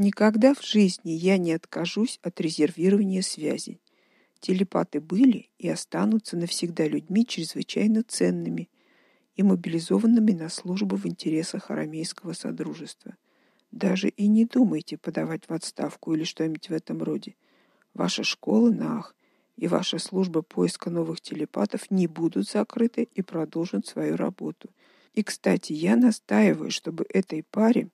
Никогда в жизни я не откажусь от резервирования связи. Телепаты были и останутся навсегда людьми чрезвычайно ценными и мобилизованными на службу в интересах арамейского содружества. Даже и не думайте подавать в отставку или что-нибудь в этом роде. Ваша школа НАХ и ваша служба поиска новых телепатов не будут закрыты и продолжат свою работу. И, кстати, я настаиваю, чтобы этой паре,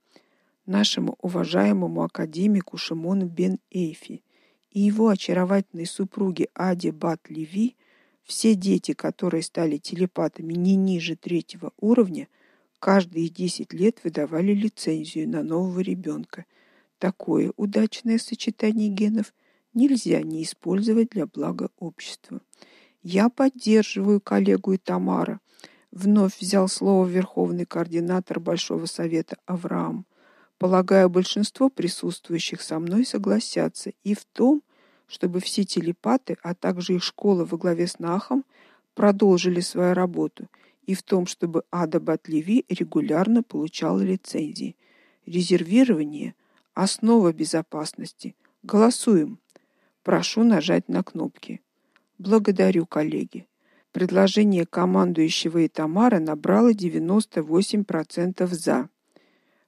нашему уважаемому академику Шимону бен Эйфи и его очаровательной супруге Аде Бат-Леви, все дети, которые стали телепатами не ниже третьего уровня, каждые 10 лет выдавали лицензию на нового ребенка. Такое удачное сочетание генов нельзя не использовать для блага общества. Я поддерживаю коллегу Тамара. Вновь взял слово верховный координатор Большого совета Авраам. Полагаю, большинство присутствующих со мной согласятся и в том, чтобы все телепаты, а также их школа во главе с Нахом продолжили свою работу, и в том, чтобы Ада Батлеви регулярно получала лицензии. Резервирование основа безопасности. Голосуем. Прошу нажать на кнопки. Благодарю, коллеги. Предложение командующего Итамара набрало 98% за.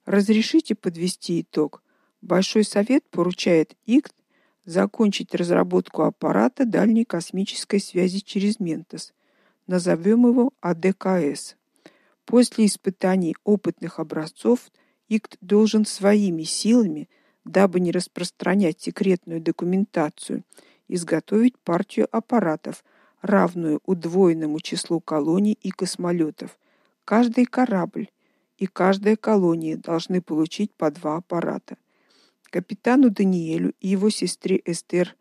Разрешите подвести итог. Большой совет поручает ИКТ закончить разработку аппарата дальней космической связи через Ментос. Назовем его АДКС. После испытаний опытных образцов ИКТ должен своими силами, дабы не распространять секретную документацию, изготовить партию аппаратов, равную удвоенному числу колоний и космолетов. Каждый корабль и каждая колония должны получить по два аппарата. Капитану Даниэлю и его сестре Эстер,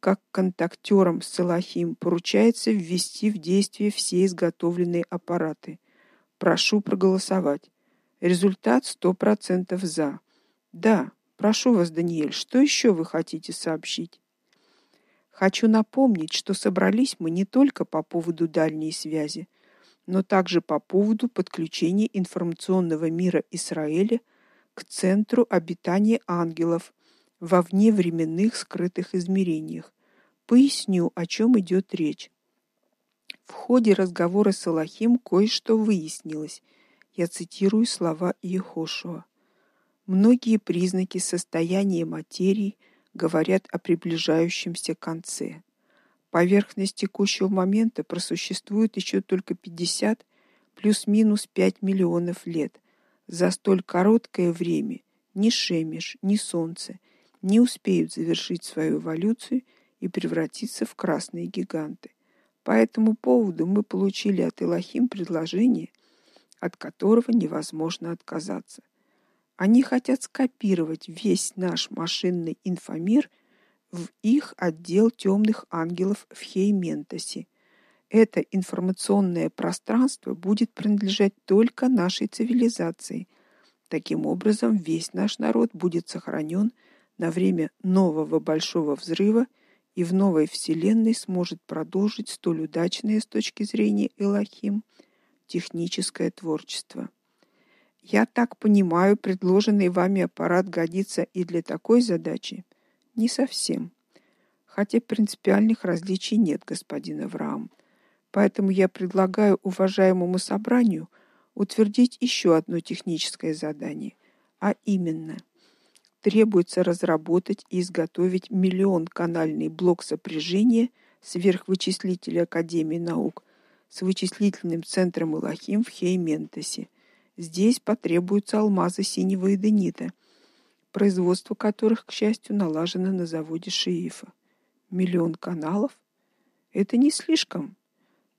как контактерам с Салахим, поручается ввести в действие все изготовленные аппараты. Прошу проголосовать. Результат 100% за. Да, прошу вас, Даниэль, что еще вы хотите сообщить? Хочу напомнить, что собрались мы не только по поводу дальней связи, но также по поводу подключения информационного мира Израиля к центру обитания ангелов во вневременных скрытых измерениях. Поясню, о чем идет речь. В ходе разговора с Аллахим кое-что выяснилось. Я цитирую слова Иехошуа. Многие признаки состояния материи говорят о приближающемся конце. Поверхность текущего момента просуществует еще только 50 плюс-минус 5 миллионов лет. За столь короткое время ни Шемиш, ни Солнце не успеют завершить свою эволюцию и превратиться в красные гиганты. По этому поводу мы получили от Илохим предложение, от которого невозможно отказаться. Они хотят скопировать весь наш машинный инфомир – в их отдел темных ангелов в Хейментосе. Это информационное пространство будет принадлежать только нашей цивилизации. Таким образом, весь наш народ будет сохранен на время нового большого взрыва и в новой вселенной сможет продолжить столь удачное с точки зрения Элохим техническое творчество. Я так понимаю, предложенный вами аппарат годится и для такой задачи. Не совсем. Хотя принципиальных различий нет, господин Авраам. Поэтому я предлагаю уважаемому собранию утвердить еще одно техническое задание, а именно требуется разработать и изготовить миллион канальный блок сопряжения сверхвычислителя Академии наук с вычислительным центром Илохим в Хейментосе. Здесь потребуются алмазы синего эденита – производство которых, к счастью, налажено на заводе Шиифа. Миллион каналов это не слишком.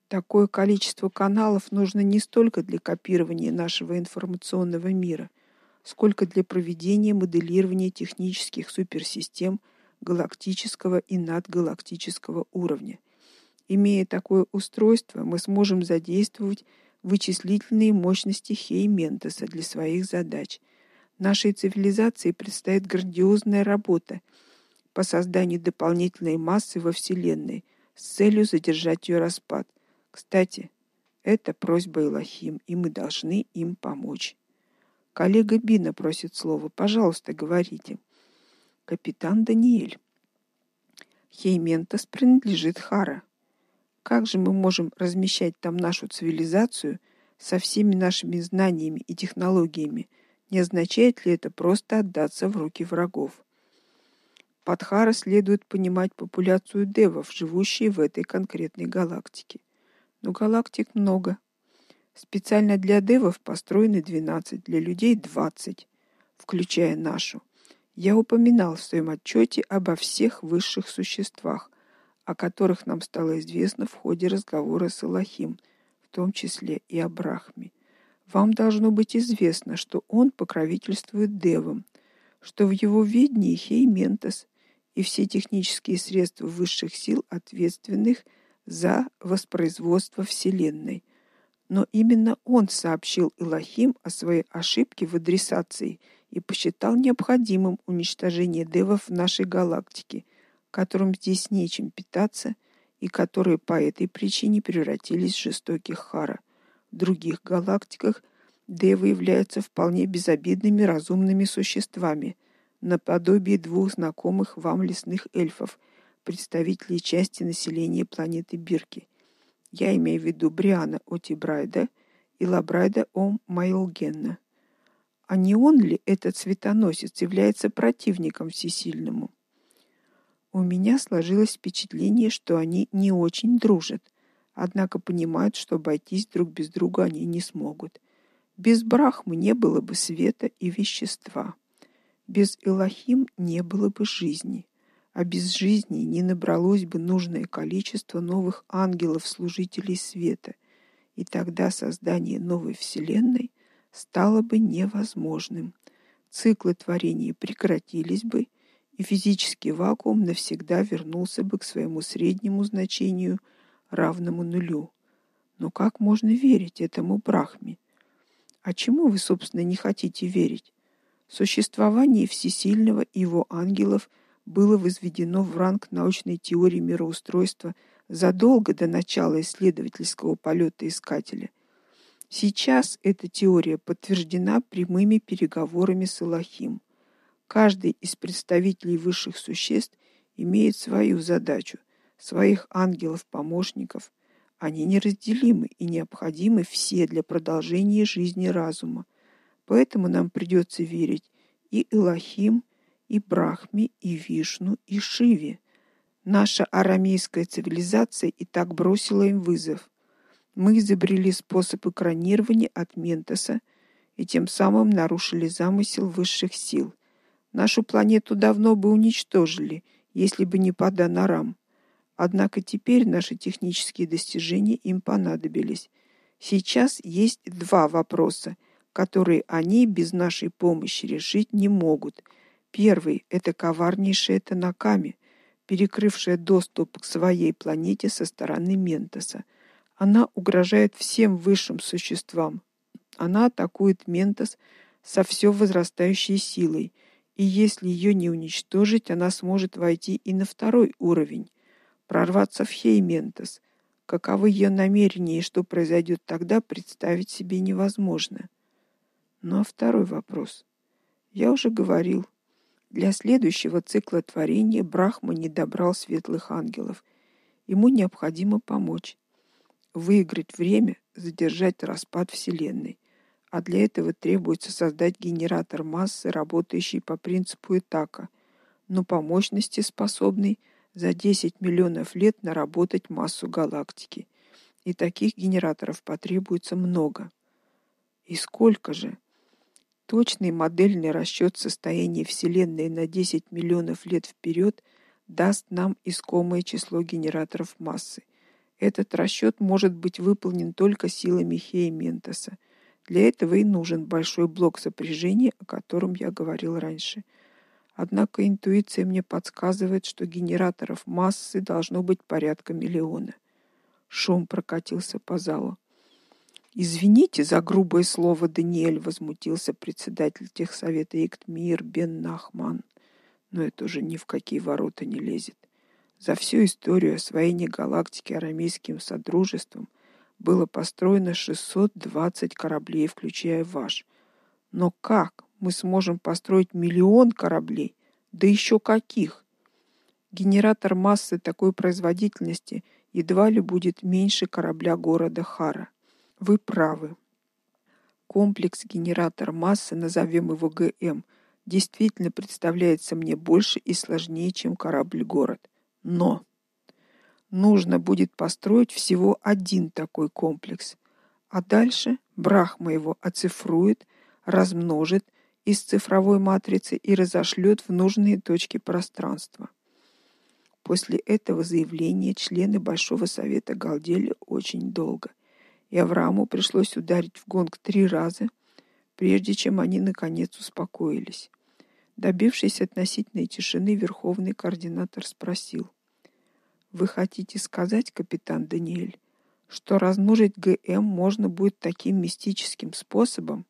Такое количество каналов нужно не столько для копирования нашего информационного мира, сколько для проведения моделирования технических суперсистем галактического и надгалактического уровня. Имея такое устройство, мы сможем задействовать вычислительные мощности Хейментеса для своих задач – Нашей цивилизации предстоит грандиозная работа по созданию дополнительной массы во Вселенной с целью задержать ее распад. Кстати, это просьба Илохим, и мы должны им помочь. Коллега Бина просит слова. Пожалуйста, говорите. Капитан Даниэль. Хейментос принадлежит Хара. Как же мы можем размещать там нашу цивилизацию со всеми нашими знаниями и технологиями? Не означает ли это просто отдаться в руки врагов? Под Хара следует понимать популяцию девов, живущие в этой конкретной галактике. Но галактик много. Специально для девов построены 12, для людей 20, включая нашу. Я упоминал в своем отчете обо всех высших существах, о которых нам стало известно в ходе разговора с Илохим, в том числе и о Брахме. Вам должно быть известно, что он покровительствует девам, что в его ведении Хейментос и все технические средства высших сил ответственных за воспроизводство вселенной. Но именно он сообщил Илохим о своей ошибке в адресации – и посчитал необходимым уничтожение девов в нашей галактике, которым здесь нечем питаться и которые по этой причине превратились в жестоких хара. Других галактиках девы являются вполне безобидными разумными существами, наподобие двух знакомых вам лесных эльфов, представителей части населения планеты Бирки. Я имею в виду Бриана Отибрайда и Лабрайда Ом Майлгенна. А не он ли этот цветоносец является противником всесильному? У меня сложилось впечатление, что они не очень дружат, однако понимают, что обойтись друг без друга они не смогут. Без Брахмы не было бы света и вещества. Без Элохим не было бы жизни, а без жизни не набралось бы нужное количество новых ангелов-служителей света, и тогда создание новой вселенной стало бы невозможным. Циклы творения прекратились бы, и физический вакуум навсегда вернулся бы к своему среднему значению, равному нулю. Но как можно верить этому Брахме? А чему вы, собственно, не хотите верить? Существование всесильного и его ангелов было возведено в ранг научной теории мироустройства задолго до начала исследовательского полета искателя. Сейчас эта теория подтверждена прямыми переговорами с Элохим. Каждый из представителей высших существ имеет свою задачу, своих ангелов-помощников. Они неразделимы и необходимы все для продолжения жизни разума. Поэтому нам придется верить и Элохим, и Брахме, и Вишну, и Шиве. Наша арамейская цивилизация и так бросила им вызов мы изобрели способ экранирования от Ментоса и тем самым нарушили замысел высших сил. Нашу планету давно бы уничтожили, если бы не Паданарам. Однако теперь наши технические достижения им понадобились. Сейчас есть два вопроса, которые они без нашей помощи решить не могут. Первый это коварнейшая Танаками, перекрывшая доступ к своей планете со стороны Ментоса. Она угрожает всем высшим существам. Она атакует Ментос со все возрастающей силой, и если ее не уничтожить, она сможет войти и на второй уровень, прорваться в Хейментос. Каковы ее намерения и что произойдет тогда, представить себе невозможно. Ну а второй вопрос. Я уже говорил, для следующего цикла творения Брахма не добрал светлых ангелов. Ему необходимо помочь выиграть время, задержать распад вселенной. А для этого требуется создать генератор массы, работающий по принципу Итака, но по мощности способный за 10 миллионов лет наработать массу галактики. И таких генераторов потребуется много. И сколько же? Точный модельный расчет состояния вселенной на 10 миллионов лет вперед даст нам искомое число генераторов массы – этот расчет может быть выполнен только силами Хейментоса. Для этого и нужен большой блок сопряжения, о котором я говорил раньше. Однако интуиция мне подсказывает, что генераторов массы должно быть порядка миллиона. Шум прокатился по залу. Извините за грубое слово, Даниэль, возмутился председатель техсовета Иктмир бен Нахман. Но это уже ни в какие ворота не лезет. За всю историю освоения галактики арамейским содружеством было построено 620 кораблей, включая ваш. Но как мы сможем построить миллион кораблей, Да еще каких? Генератор массы такой производительности едва ли будет меньше корабля города Хара. Вы правы. Комплекс генератор массы, назовем его ГМ, действительно представляется мне больше и сложнее, чем корабль-город. Но нужно будет построить всего один такой комплекс, а дальше Брахма его оцифрует, размножит из цифровой матрицы и разошлет в нужные точки пространства. После этого заявления члены Большого совета галдели очень долго, и Аврааму пришлось ударить в гонг три раза, прежде чем они наконец успокоились. Добившись относительной тишины, верховный координатор спросил: "Вы хотите сказать, капитан Даниэль, что размножить ГМ можно будет таким мистическим способом?"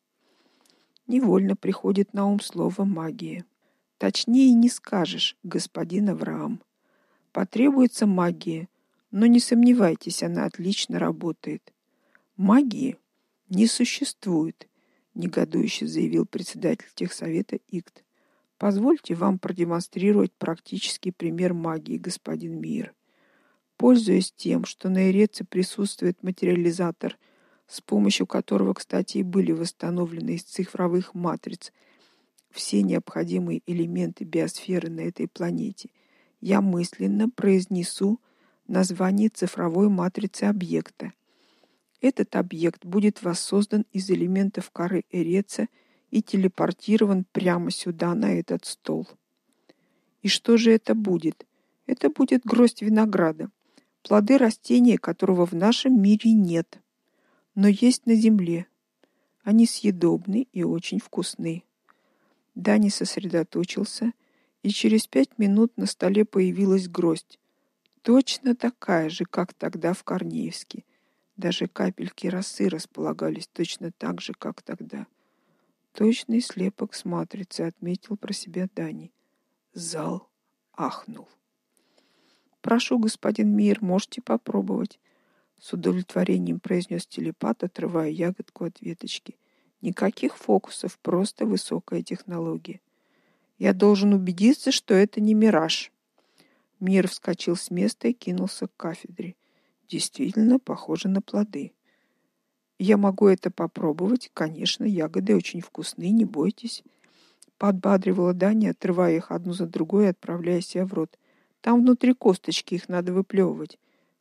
Невольно приходит на ум слово магия. Точнее не скажешь, господин Авраам. Потребуется магия, но не сомневайтесь, она отлично работает. Магии не существует, негодующе заявил председатель техсовета Икт. Позвольте вам продемонстрировать практический пример магии, господин Мир. Пользуясь тем, что на Иреце присутствует материализатор, с помощью которого, кстати, и были восстановлены из цифровых матриц все необходимые элементы биосферы на этой планете, я мысленно произнесу название цифровой матрицы объекта. Этот объект будет воссоздан из элементов коры Эреца и телепортирован прямо сюда, на этот стол. И что же это будет? Это будет гроздь винограда, плоды растения, которого в нашем мире нет, но есть на земле. Они съедобны и очень вкусны. Дани сосредоточился и через пять минут на столе появилась гроздь, точно такая же, как тогда в Корнеевске. Даже капельки росы располагались точно так же, как тогда. Точный слепок с матрицы отметил про себя Дани. Зал ахнул. Прошу, господин Мир, можете попробовать, с удовлетворением произнес телепат, отрывая ягодку от веточки. Никаких фокусов, просто высокая технология. Я должен убедиться, что это не мираж. Мир вскочил с места и кинулся к кафедре. Действительно, похоже на плоды. Я могу это попробовать, конечно, ягоды очень вкусные, не бойтесь, подбадривала Даня, отрывая их одну за другой и отправляя себя в рот. Там внутри косточки, их надо выплевывать.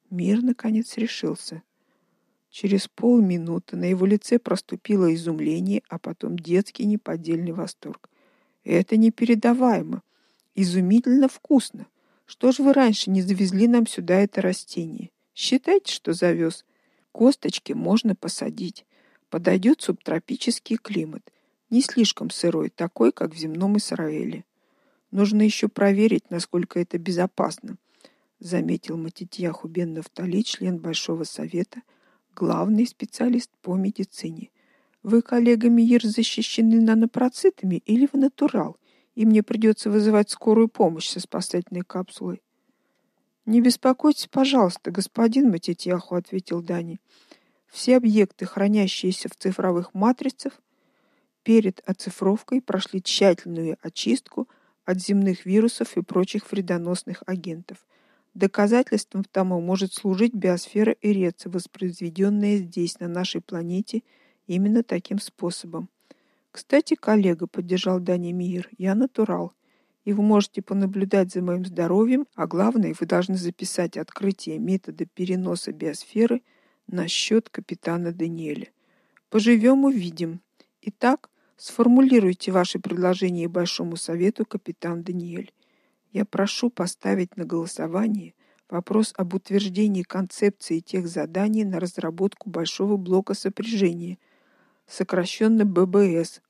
Мир наконец решился. Через полминуты на его лице проступило изумление, а потом детский неподдельный восторг. Это непередаваемо, изумительно вкусно. Что ж вы раньше не завезли нам сюда это растение? Считайте, что завез. Косточки можно посадить. Подойдет субтропический климат, не слишком сырой, такой, как в земном Израиле. Нужно еще проверить, насколько это безопасно, заметил Матитьяху бен Нафтали, член Большого совета, главный специалист по медицине. Вы, коллега Миер, защищены нанопроцитами или в натурал? И мне придется вызывать скорую помощь со спасательной капсулой. Не беспокойтесь, пожалуйста, господин Матитьяху, ответил Дани. Все объекты, хранящиеся в цифровых матрицах, перед оцифровкой прошли тщательную очистку от земных вирусов и прочих вредоносных агентов. Доказательством тому может служить биосфера Эреца, воспроизведенная здесь на нашей планете именно таким способом. Кстати, коллега, поддержал Дани Мир. Я натурал. И вы можете понаблюдать за моим здоровьем, а главное, вы должны записать открытие метода переноса биосферы на счет капитана Даниэля. Поживем увидим. Итак, сформулируйте ваши предложения большому совету, капитан Даниэль. Я прошу поставить на голосование вопрос об утверждении концепции тех заданий на разработку большого блока сопряжения сокращенно ББС.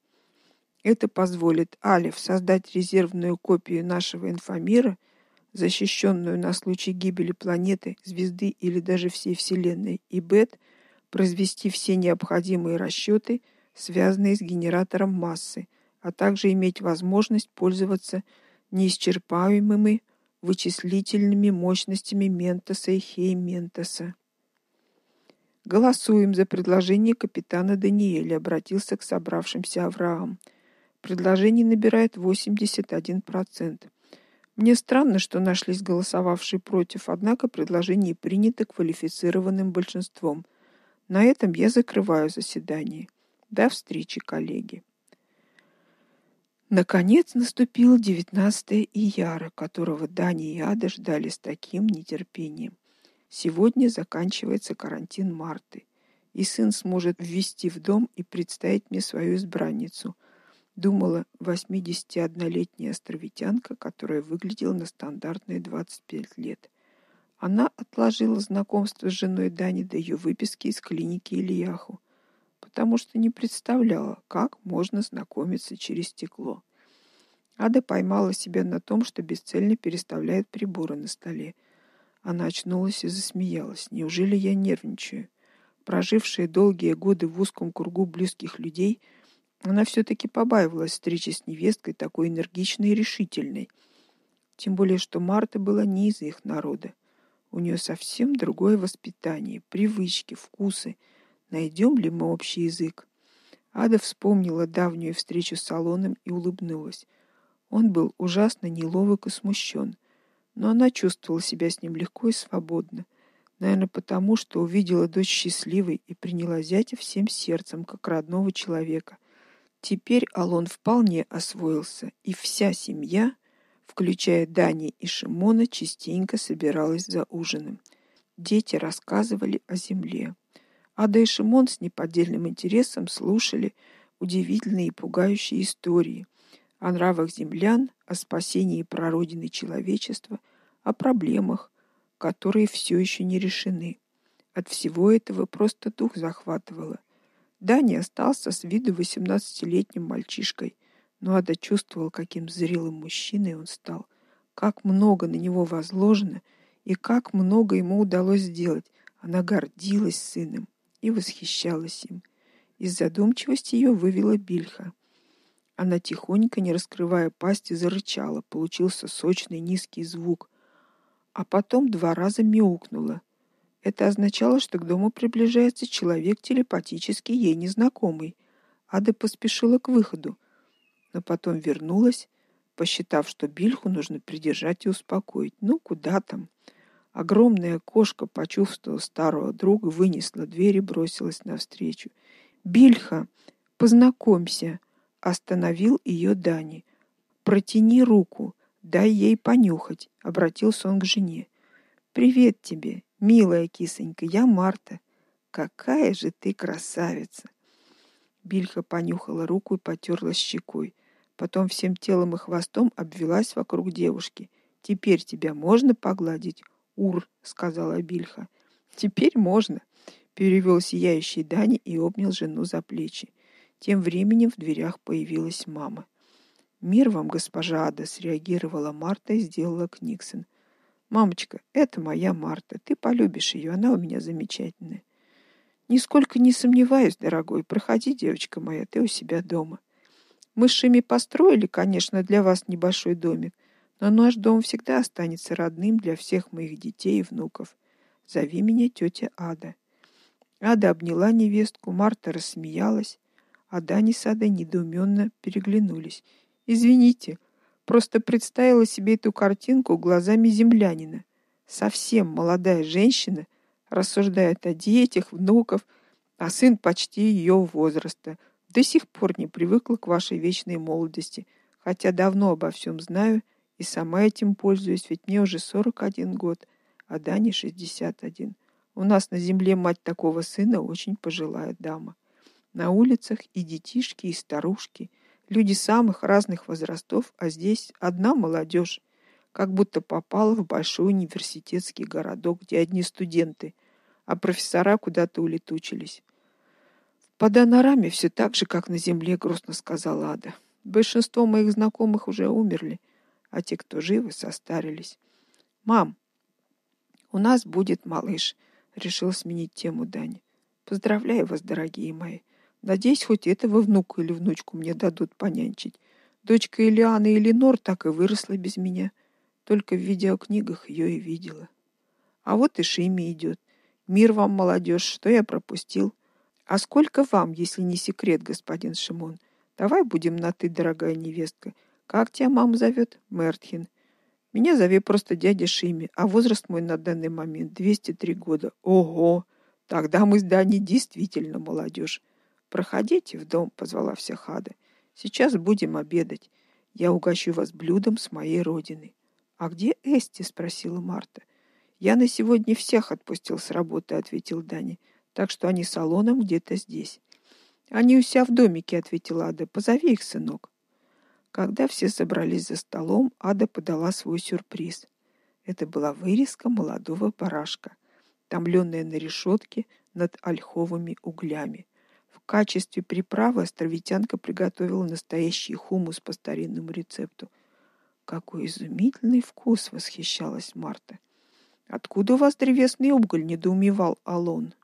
Это позволит Алиф создать резервную копию нашего инфомира, защищенную на случай гибели планеты, звезды или даже всей вселенной, и Бет произвести все необходимые расчеты, связанные с генератором массы, а также иметь возможность пользоваться неисчерпаемыми вычислительными мощностями Ментоса и Хейментоса. Голосуем за предложение капитана Даниэля, обратился к собравшимся Авраам. Предложение набирает 81%. Мне странно, что нашлись голосовавшие против, однако предложение принято квалифицированным большинством. На этом я закрываю заседание. До встречи, коллеги. Наконец наступил 19 ияра, которого Дани и Ада ждали с таким нетерпением. Сегодня заканчивается карантин Марты, и сын сможет ввести в дом и представить мне свою избранницу – думала 81-летняя островитянка, которая выглядела на стандартные 25 лет. Она отложила знакомство с женой Дани до ее выписки из клиники Ильяху, потому что не представляла, как можно знакомиться через стекло. Ада поймала себя на том, что бесцельно переставляет приборы на столе. Она очнулась и засмеялась. Неужели я нервничаю? Прожившая долгие годы в узком кругу близких людей – она все таки побаивалась встречи с невесткой такой энергичной и решительной. Тем более, что Марта была не из их народа. У нее совсем другое воспитание, привычки, вкусы. Найдем ли мы общий язык? Ада вспомнила давнюю встречу с Салоном и улыбнулась. Он был ужасно неловок и смущен, но она чувствовала себя с ним легко и свободно. Наверное, потому что увидела дочь счастливой и приняла зятя всем сердцем, как родного человека. Теперь Алон вполне освоился, и вся семья, включая Дани и Шимона, частенько собиралась за ужином. Дети рассказывали о земле. Ада и Шимон с неподдельным интересом слушали удивительные и пугающие истории о нравах землян, о спасении прародины человечества, о проблемах, которые все еще не решены. От всего этого просто дух захватывало. Дани остался с виду восемнадцатилетним мальчишкой, но Ада чувствовал, каким зрелым мужчиной он стал, как много на него возложено и как много ему удалось сделать. Она гордилась сыном и восхищалась им. Из задумчивости ее вывела Бильха. Она тихонько, не раскрывая пасти, зарычала. Получился сочный низкий звук, а потом два раза мяукнула. Это означало, что к дому приближается человек телепатически ей незнакомый. Ада поспешила к выходу, но потом вернулась, посчитав, что Бильху нужно придержать и успокоить. Ну куда там? Огромная кошка, почувствовав старого друга, вынесла дверь и бросилась навстречу. "Бильха, познакомься", остановил ее Дани. "Протяни руку, дай ей понюхать", обратился он к жене. "Привет тебе. Милая кисонька, я Марта. Какая же ты красавица. Бильха понюхала руку и потёрла щекой. Потом всем телом и хвостом обвилась вокруг девушки. Теперь тебя можно погладить, Ур, сказала Бильха. Теперь можно, перевёл сияющий Дани и обнял жену за плечи. Тем временем в дверях появилась мама. Мир вам, госпожа Ада, среагировала Марта и сделала Книксон. Мамочка, это моя Марта. Ты полюбишь ее, она у меня замечательная. Нисколько не сомневаюсь, дорогой. Проходи, девочка моя, ты у себя дома. Мы с Шими построили, конечно, для вас небольшой домик, но наш дом всегда останется родным для всех моих детей и внуков. Зови меня тетя Ада. Ада обняла невестку, Марта рассмеялась, а Дани с Адой недоуменно переглянулись. Извините, Просто представила себе эту картинку глазами землянина. Совсем молодая женщина рассуждает о детях, внуков, а сын почти ее возраста. До сих пор не привыкла к вашей вечной молодости, хотя давно обо всем знаю и сама этим пользуюсь, ведь мне уже 41 год, а Дане 61. У нас на земле мать такого сына очень пожилая дама. На улицах и детишки, и старушки, Люди самых разных возрастов, а здесь одна молодежь, как будто попала в большой университетский городок, где одни студенты, а профессора куда-то улетучились. В Паданараме все так же, как на земле, грустно сказала Ада. Большинство моих знакомых уже умерли, а те, кто живы, состарились. Мам, у нас будет малыш, решил сменить тему Дани. Поздравляю вас, дорогие мои. Надеюсь, хоть этого внука или внучку мне дадут понянчить. Дочка Ильяны и Ленор так и выросла без меня. Только в видеокнигах ее и видела. А вот и Шими идет. Мир вам, молодежь, что я пропустил? А сколько вам, если не секрет, господин Шимон? Давай будем на ты, дорогая невестка. Как тебя мама зовет? Мертхин. Меня зови просто дядя Шими, а возраст мой на данный момент 203 года. Ого! Тогда мы с Даней действительно молодежь. Проходите в дом, позвала вся Хада. Сейчас будем обедать. Я угощу вас блюдом с моей родины. А где Эсти? спросила Марта. Я на сегодня всех отпустил с работы, ответил Дани. Так что они салоном где-то здесь. Они у себя в домике, ответила Ада. Позови их, сынок. Когда все собрались за столом, Ада подала свой сюрприз. Это была вырезка молодого барашка, томленная на решетке над ольховыми углями. В качестве приправы островитянка приготовила настоящий хумус по старинному рецепту. Какой изумительный вкус, восхищалась Марта. Откуда у вас древесный уголь, недоумевал Алон.